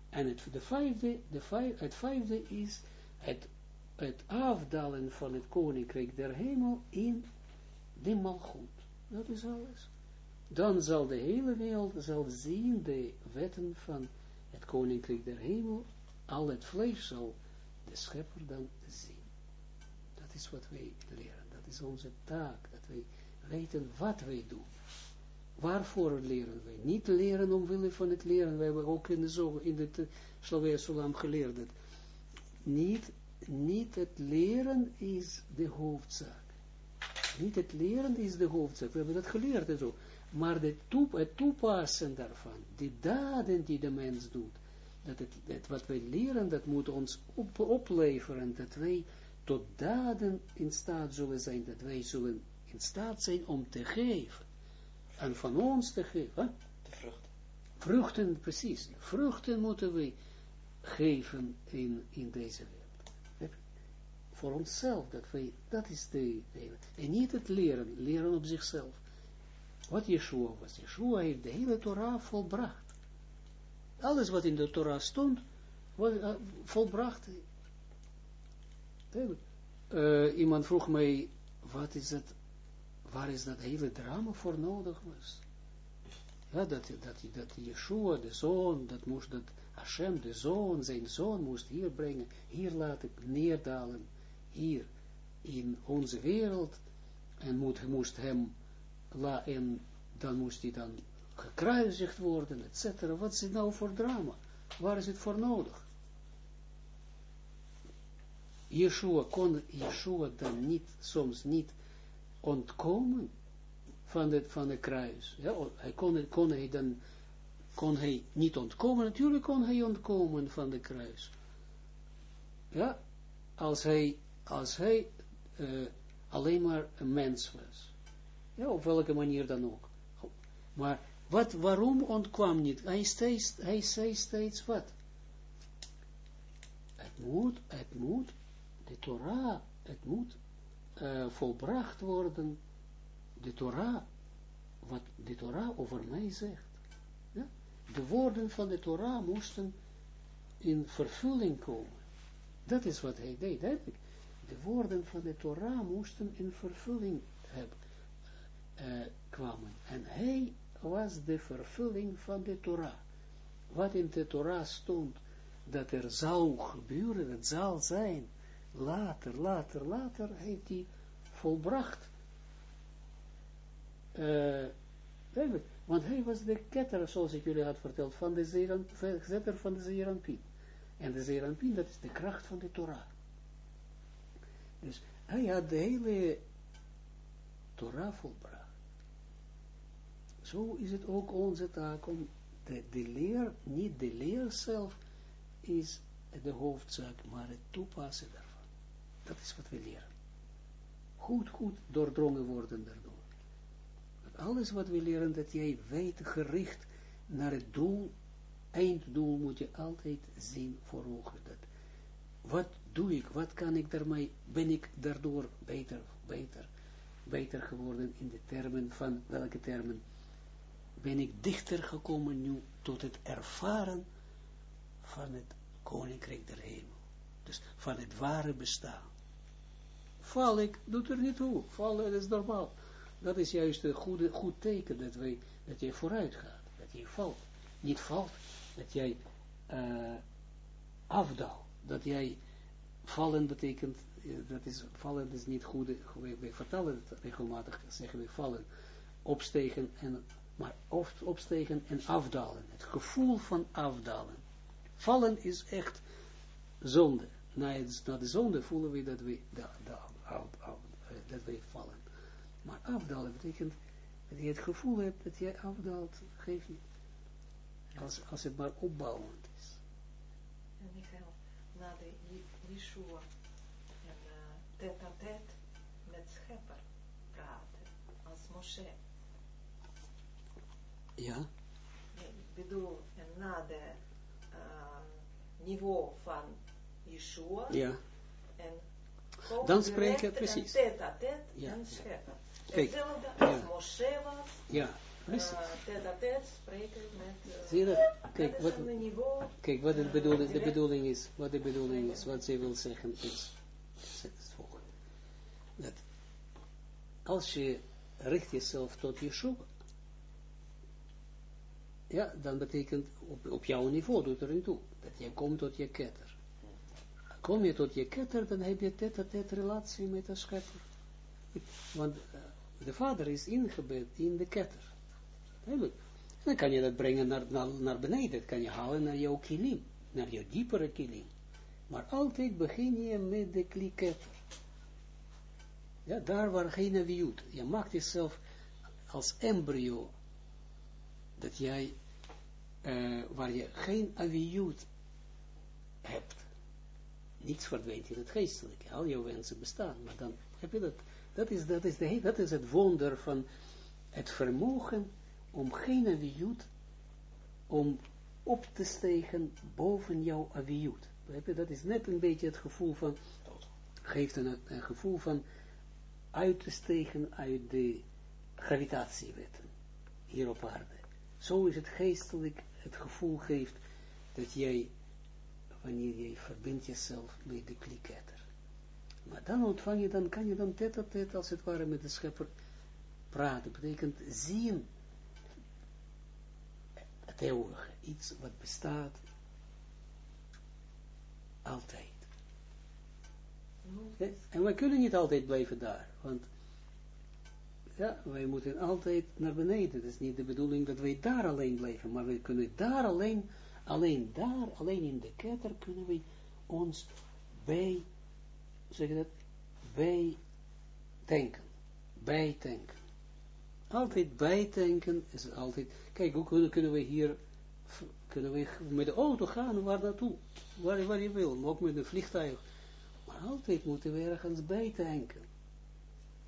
En het, de vijfde, de vijf, het vijfde is het, het afdalen van het koninkrijk der hemel in de malgoed. Dat is alles. Dan zal de hele wereld zal zien de wetten van het koninkrijk der hemel. Al het vlees zal de schepper dan zien. Dat is wat wij leren. Dat is onze taak. Dat wij weten wat wij doen. Waarvoor leren wij? Niet leren omwille van het leren. We hebben ook in de, in de Slovenia Solam geleerd dat niet niet het leren is de hoofdzaak. Niet het leren is de hoofdzaak. We hebben dat geleerd zo. Maar de toep, het toepassen daarvan, die daden die de mens doet, dat het, het wat wij leren, dat moet ons op, opleveren, dat wij tot daden in staat zullen zijn, dat wij zullen in staat zijn om te geven. En van ons te geven. De vruchten. Vruchten, precies. Vruchten moeten wij geven in, in deze wereld. Voor onszelf, dat, wij, dat is de, de, en niet het leren, leren op zichzelf. Wat Yeshua was. Yeshua heeft de hele Torah volbracht. Alles wat in de Torah stond, was, uh, volbracht. Uh, iemand vroeg mij, wat is het, waar is dat hele drama voor nodig was? Ja, dat, dat, dat Yeshua, de zoon, dat moest, dat Hashem, de zoon, zijn zoon moest hier brengen, hier laten neerdalen, hier in onze wereld, en moet, moest hem, la, en dan moest hij dan gekruisigd worden, et cetera. Wat is het nou voor drama? Waar is het voor nodig? Yeshua kon Yeshua dan niet, soms niet ontkomen van het, van het kruis. Ja, hij kon, kon hij dan, kon hij niet ontkomen, natuurlijk kon hij ontkomen van de kruis. Ja, als hij, als hij uh, alleen maar een mens was. Op welke manier dan ook. Maar wat, waarom ontkwam niet? Hij, hij zei steeds wat? Het moet, het moet, de Torah, het moet uh, volbracht worden, de Torah, wat de Torah over mij zegt. Ja? De woorden van de Torah moesten in vervulling komen. Dat is wat hij deed, eigenlijk. De woorden van de Torah moesten in vervulling hebben, uh, kwamen. En hij was de vervulling van de Torah. Wat in de Torah stond, dat er zou gebeuren, het zal zijn, later, later, later, heeft hij volbracht. Uh, want hij was de ketter, zoals ik jullie had verteld, van de zetter van de Zeranpien. En de Zeranpien, dat is de kracht van de Torah. Dus hij had de hele Torah volbracht. Zo is het ook onze taak om de, de leer, niet de leer zelf is de hoofdzaak, maar het toepassen daarvan. Dat is wat we leren. Goed, goed doordrongen worden daardoor. Alles wat we leren, dat jij weet, gericht naar het doel, einddoel moet je altijd zien voor ogen. Dat, wat doe ik, wat kan ik daarmee, ben ik daardoor beter, beter, beter geworden in de termen van, welke termen, ben ik dichter gekomen nu tot het ervaren van het koninkrijk der hemel. Dus van het ware bestaan. Val ik, doet er niet toe. Vallen is normaal. Dat is juist een goede, goed teken dat, wij, dat jij vooruit gaat. Dat je valt. Niet valt. Dat jij uh, afdaalt. Dat jij vallen betekent, eh, dat is, vallen is niet goed. Wij vertellen het regelmatig, zeggen we vallen, opstegen en maar opstegen en afdalen. Het gevoel van afdalen. Vallen is echt zonde. Na, de zonde voelen we dat we, dat we vallen. Maar afdalen betekent dat je het gevoel hebt dat je afdaalt, geef niet. Als, als het maar opbouwend is. En Michael, na de Yeshua en uh, tête-à-tête met schepper praten, als Moshe ja. Ik bedoel, na de uh, niveau van Yeshua. Ja. En dan spreken, precies. Tête à tête ja. en scheppen. Kijk, Hetzelfde als ja. Moshe was. Ja, precies. Uh, tête à tête spreken met. Uh, Zie je dat? Kijk, wat, kijk, wat de bedoeling, de bedoeling is, wat de bedoeling is, wat zij wil zeggen is, het volgende. Dat als je richt jezelf tot Yeshua, ja, dan betekent op, op jouw niveau doet er toe. Dat je komt tot je ketter. Kom je tot je ketter, dan heb je tête-à-tête relatie met de schepper. Want uh, de vader is ingebed in de ketter. Dan kan je dat brengen naar, naar, naar beneden. Dat kan je halen naar jouw kilim. Naar jouw diepere kilim. Maar altijd begin je met de kliketter. Ja, daar waar geen aviut. Je maakt jezelf als embryo, dat jij, uh, waar je geen aviut hebt. Niets verdwijnt in het geestelijke. Al jouw wensen bestaan. Maar dan heb je dat. Dat is, dat is, de, dat is het wonder van het vermogen om geen aviut, om op te stegen boven jouw aviut. Dat is net een beetje het gevoel van, geeft een, een gevoel van uit te stegen uit de gravitatiewetten hier op aarde. Zo is het geestelijk het gevoel geeft dat jij, wanneer jij verbindt jezelf met de kliketter. Maar dan ontvang je, dan kan je dan tet op tet als het ware met de schepper praten. betekent zien het eeuwige, iets wat bestaat altijd. En wij kunnen niet altijd blijven daar, want ja, wij moeten altijd naar beneden. Het is niet de bedoeling dat wij daar alleen blijven, maar we kunnen daar alleen, alleen daar, alleen in de ketter kunnen we ons bij, zeg dat, bij tanken, bij tanken. Altijd bijtanken is altijd, kijk, hoe kunnen we hier, kunnen we met de auto gaan, waar naartoe, waar, waar je wil, ook met een vliegtuig. Maar altijd moeten we ergens bijtanken.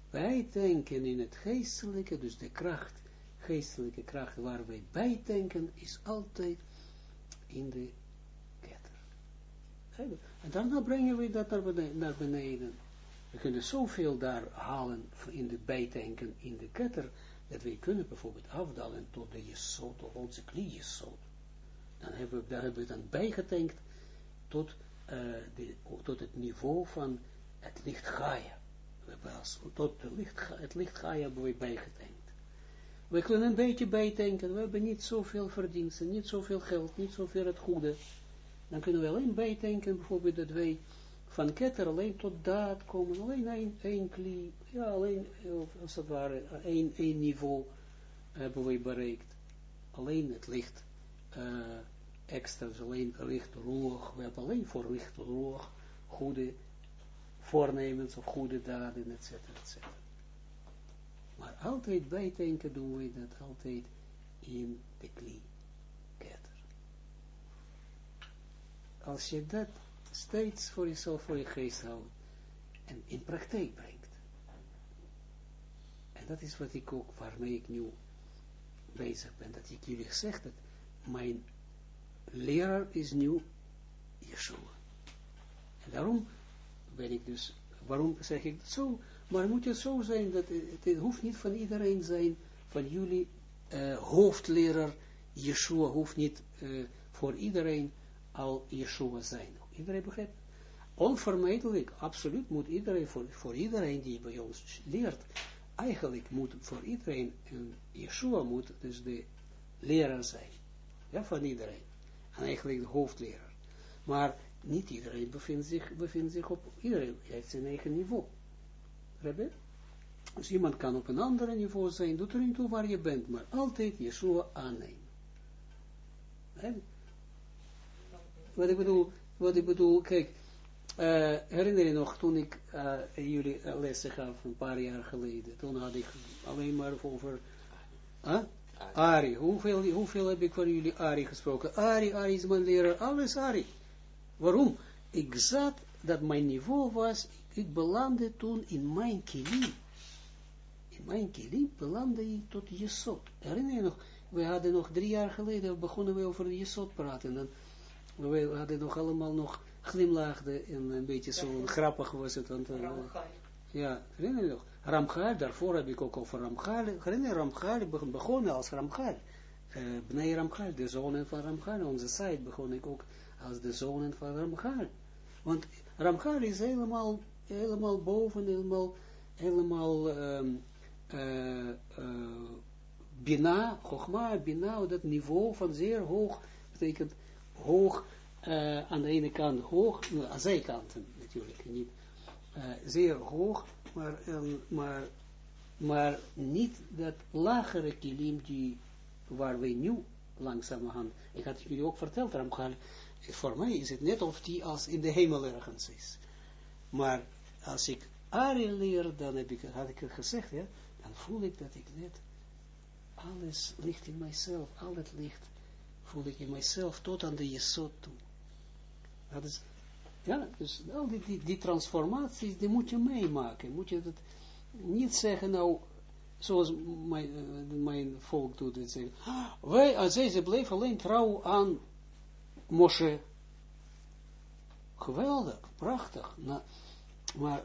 Bijtanken in het geestelijke, dus de kracht, geestelijke kracht waar wij bijtanken, is altijd in de ketter. En daarna brengen we dat naar beneden. We kunnen zoveel daar halen in de bijtanken in de ketter, dat wij kunnen bijvoorbeeld afdalen tot de jesot, tot onze kniejesot. Dan hebben we, daar hebben we dan bijgetankt tot, de, tot het niveau van het licht Gaia. We tot het licht, het licht Gaia hebben we bijgetankt. We kunnen een beetje bijtanken, we hebben niet zoveel verdiensten, niet zoveel geld, niet zoveel het goede. Dan kunnen we alleen bijtanken, bijvoorbeeld dat wij van ketter alleen tot daad komen, alleen één, één ja, alleen, als het ware, één, één niveau hebben we bereikt. Alleen het licht uh, extra, dus alleen licht roog, we hebben alleen voor licht roog goede voornemens of goede daden, etc. etc. Maar altijd bijdenken doen we dat altijd in de ketter. Als je dat steeds voor jezelf, voor je geest houdt en in praktijk brengt. En dat is wat ik ook, waarmee ik nu bezig ben, dat ik jullie zeg dat mijn leraar is nu Yeshua. En daarom ben ik dus, waarom zeg ik het zo? Maar moet het zo zijn, dat het, het hoeft niet van iedereen zijn, van jullie uh, hoofdleraar Yeshua hoeft niet uh, voor iedereen al Yeshua zijn. Iedereen begrijpt? Onvermijdelijk, absoluut moet iedereen, voor, voor iedereen die bij ons leert, eigenlijk moet voor iedereen, een Yeshua moet dus de leraar zijn. Ja, van iedereen. En eigenlijk de hoofdleraar. Maar niet iedereen bevindt zich, bevindt zich op, iedereen heeft zijn eigen niveau. Begrijp Dus iemand kan op een ander niveau zijn, doet er niet toe waar je bent, maar altijd Yeshua aannemen. Wat ik bedoel, wat ik bedoel, kijk, uh, herinner je nog, toen ik uh, jullie uh, lessen gaf, een paar jaar geleden, toen had ik alleen maar over, huh? Ari, hoeveel, hoeveel heb ik van jullie Ari gesproken? Ari, Ari is mijn leraar, alles Ari. Waarom? Ik zat, dat mijn niveau was, ik belandde toen in mijn kilim. In mijn kilim belandde ik tot Jesod. Herinner je nog, we hadden nog drie jaar geleden, begonnen we over Jesod praten, dan we hadden nog allemaal nog glimlaagden en een beetje zo grappig was het. Want, uh, ja, herinner je nog? Ramchal, daarvoor heb ik ook over Ramchal, herinner je Ramchal, begonnen als Ramchal. Uh, Bnei Ramchal, de zonen van Ramchal, onze site begon ik ook als de zonen van Ramchal. Want Ramchal is helemaal, helemaal boven, helemaal, helemaal um, uh, Bina, Bina, dat niveau van zeer hoog, betekent hoog, uh, aan de ene kant hoog, aan zijkanten natuurlijk, niet zeer hoog, maar, um, maar, maar niet dat lagere kilim die, waar wij nu langzamerhand, ik had jullie ook verteld, Ramchal, voor mij is het net of die als in de hemel ergens is. Maar als ik Ari leer, dan heb ik, had ik het gezegd, ja, dan voel ik dat ik net alles ligt in mijzelf, al het licht voel ik in mijzelf tot aan de jesot toe. Dat is, ja, dus al die, die, transformaties, die moet je meemaken. Moet je dat niet zeggen, nou, zoals mijn, uh, mijn volk doet het zeggen, ah, wij, als ze bleef alleen trouw aan Moshe. Geweldig, prachtig. Nou, maar,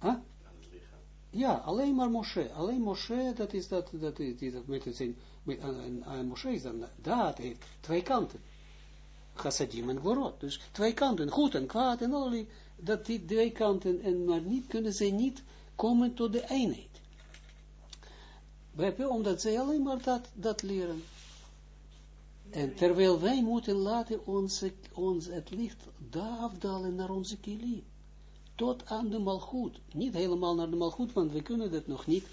huh? Ja, alleen maar Moshe. Alleen Moshe, dat is dat, dat, dat, dat met zin, met, uh, uh, Moshe is dan, dat heeft twee kanten. Chassadim en Gvorot. Dus twee kanten, goed en kwaad en al dat die twee kanten, en maar niet, kunnen ze niet komen tot de eenheid. Omdat zij alleen maar dat, dat leren. En terwijl wij moeten laten onze, ons het licht afdalen naar onze kilim. Tot aan de malgoed. Niet helemaal naar de malgoed, want we kunnen dat nog niet.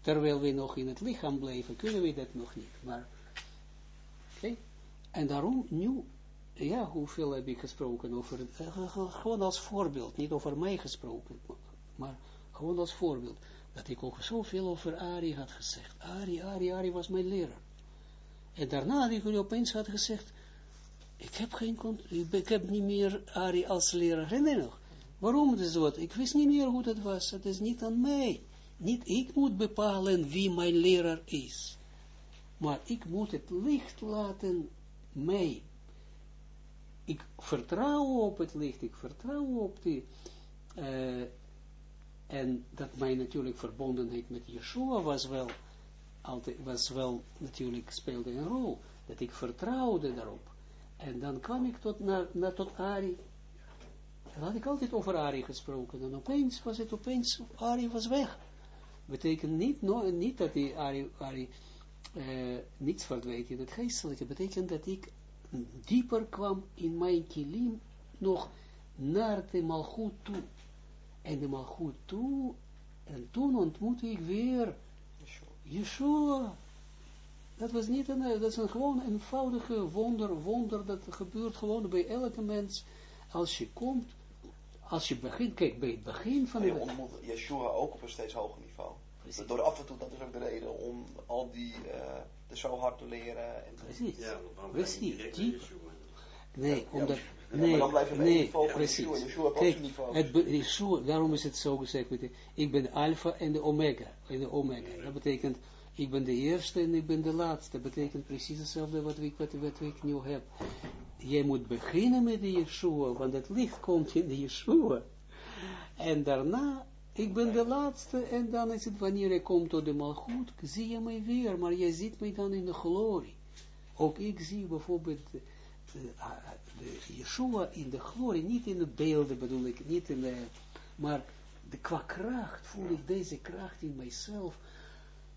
Terwijl we nog in het lichaam blijven, kunnen we dat nog niet. Maar, oké. En daarom, nu, ja, hoeveel heb ik gesproken over, uh, gewoon als voorbeeld, niet over mij gesproken, maar gewoon als voorbeeld, dat ik ook zoveel over Ari had gezegd. Ari, Ari, Ari was mijn leraar. En daarna had ik opeens had gezegd, ik heb geen, ik heb niet meer Ari als leraar. Herinner nog? Waarom is wat? Ik wist niet meer hoe dat was. Het is niet aan mij. Niet ik moet bepalen wie mijn leraar is. Maar ik moet het licht laten mij. Ik vertrouw op het licht. Ik vertrouw op die... Uh, en dat mijn natuurlijk verbondenheid met Yeshua was wel, altijd, was wel natuurlijk speelde een rol. Dat ik vertrouwde daarop. En dan kwam ik tot, naar, tot Ari. Dan had ik altijd over Ari gesproken. En opeens was het opeens, Ari was weg. Betekent niet, niet dat die Ari, Ari uh, niets verdwijnt in het geestelijke. Betekent dat ik dieper kwam in mijn kilim nog naar de malgoed toe en de goed toe, en toen ontmoette ik weer Yeshua. Dat was niet een, dat is een gewoon eenvoudige wonder, wonder, dat gebeurt gewoon bij elke mens, als je komt, als je begint, kijk, bij het begin van de... Je ontmoet Yeshua ook op een steeds hoger niveau. Precies. Door af en toe, dat is ook de reden om al die, uh, de zo hard te leren. En Precies. Ja, Precies. Die, nee, ja, omdat... Nee, dan nee, niveau precies. Yeshua. Yeshua Kijk, het Yeshua, daarom is het zo gezegd, weet je, ik ben de alfa en de omega, en de omega. Dat betekent, ik ben de eerste en ik ben de laatste. Dat betekent precies hetzelfde wat ik, wat, wat ik nu heb. Jij moet beginnen met de Yeshua, want het licht komt in de Yeshua. En daarna, ik ben de laatste, en dan is het, wanneer ik kom tot de malgoed, zie je mij weer, maar jij ziet mij dan in de glorie. Ook ik zie bijvoorbeeld de, de Yeshua in de glorie, niet in de beelden bedoel ik, niet in de, maar de, qua kracht voel ik deze kracht in mijzelf,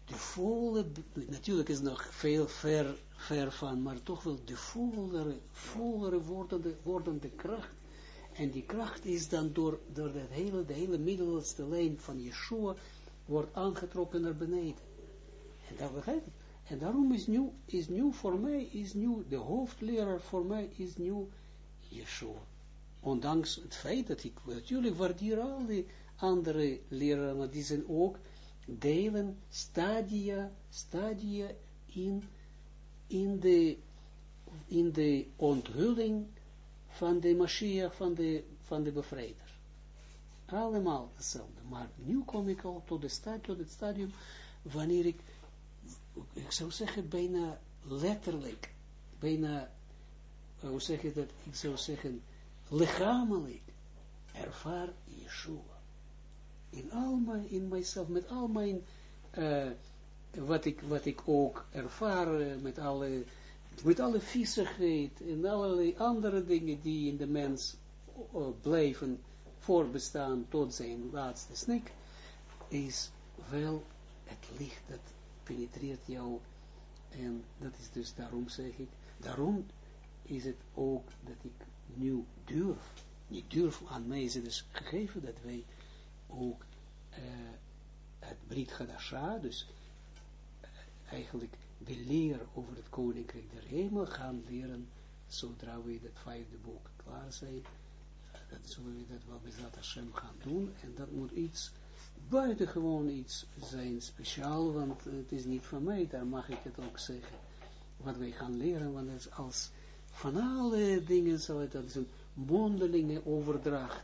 de volle, natuurlijk is het nog veel ver, ver van, maar toch wel de vollere, vollere wordende, wordende kracht, en die kracht is dan door, door de hele, de hele middelste lijn van Yeshua, wordt aangetrokken naar beneden. En dat begrijp ik. En daarom is nu, is nu voor mij, is nu, de hoofdleraar voor mij is nu Yeshua. Ondanks het feit dat ik natuurlijk waardeer al die andere leraren, die zijn ook delen, stadia, stadia in, in, de, in de onthulling van de Mashiach, van de, van de bevrijder. Allemaal hetzelfde. Maar nu kom ik al tot, de stadium, tot het stadium wanneer ik ik zou zeggen, bijna letterlijk, bijna, hoe zeg je dat, ik zou zeggen, lichamelijk, ervaar Yeshua. In al mijn, in mijzelf, met al mijn, uh, wat, ik, wat ik ook ervaar, met alle, met alle viezigheid en allerlei andere dingen die in de mens blijven voorbestaan tot zijn laatste snik, is wel het licht dat penetreert jou, en dat is dus, daarom zeg ik, daarom is het ook dat ik nu durf, niet durf, aan mij is het dus gegeven dat wij ook uh, het Brit Hadasha, dus uh, eigenlijk de leer over het koninkrijk der hemel gaan leren zodra we het vijfde boek klaar zijn, dat zullen we dat wel bezat Hashem gaan doen, en dat moet iets, buitengewoon iets zijn, speciaal, want het is niet van mij, daar mag ik het ook zeggen, wat wij gaan leren, want het als van alle dingen zal het, dat is een mondelinge overdracht,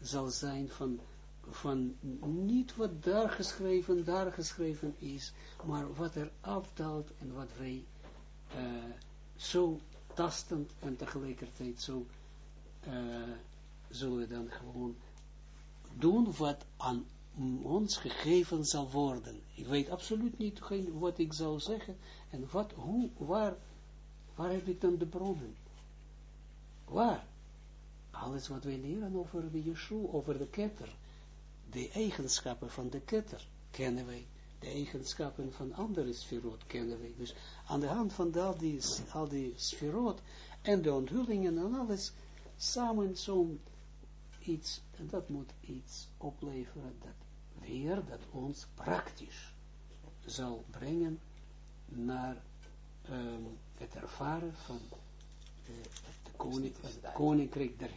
zal zijn van, van niet wat daar geschreven, daar geschreven is, maar wat er afdaalt en wat wij uh, zo tastend en tegelijkertijd zo uh, zullen we dan gewoon doen wat aan ons gegeven zal worden. Ik weet absoluut niet wat ik zou zeggen en wat, hoe, waar, waar heb ik dan de bronnen? Waar? Alles wat wij leren over de Yeshua, over de ketter, de eigenschappen van de ketter kennen wij, de eigenschappen van andere sferot kennen wij. Dus aan de hand van al die, al die sferot en de onthullingen en alles, samen zo'n iets, en dat moet iets opleveren, dat dat ons praktisch zal brengen naar um, het ervaren van uh, de koning, het koninkrijk der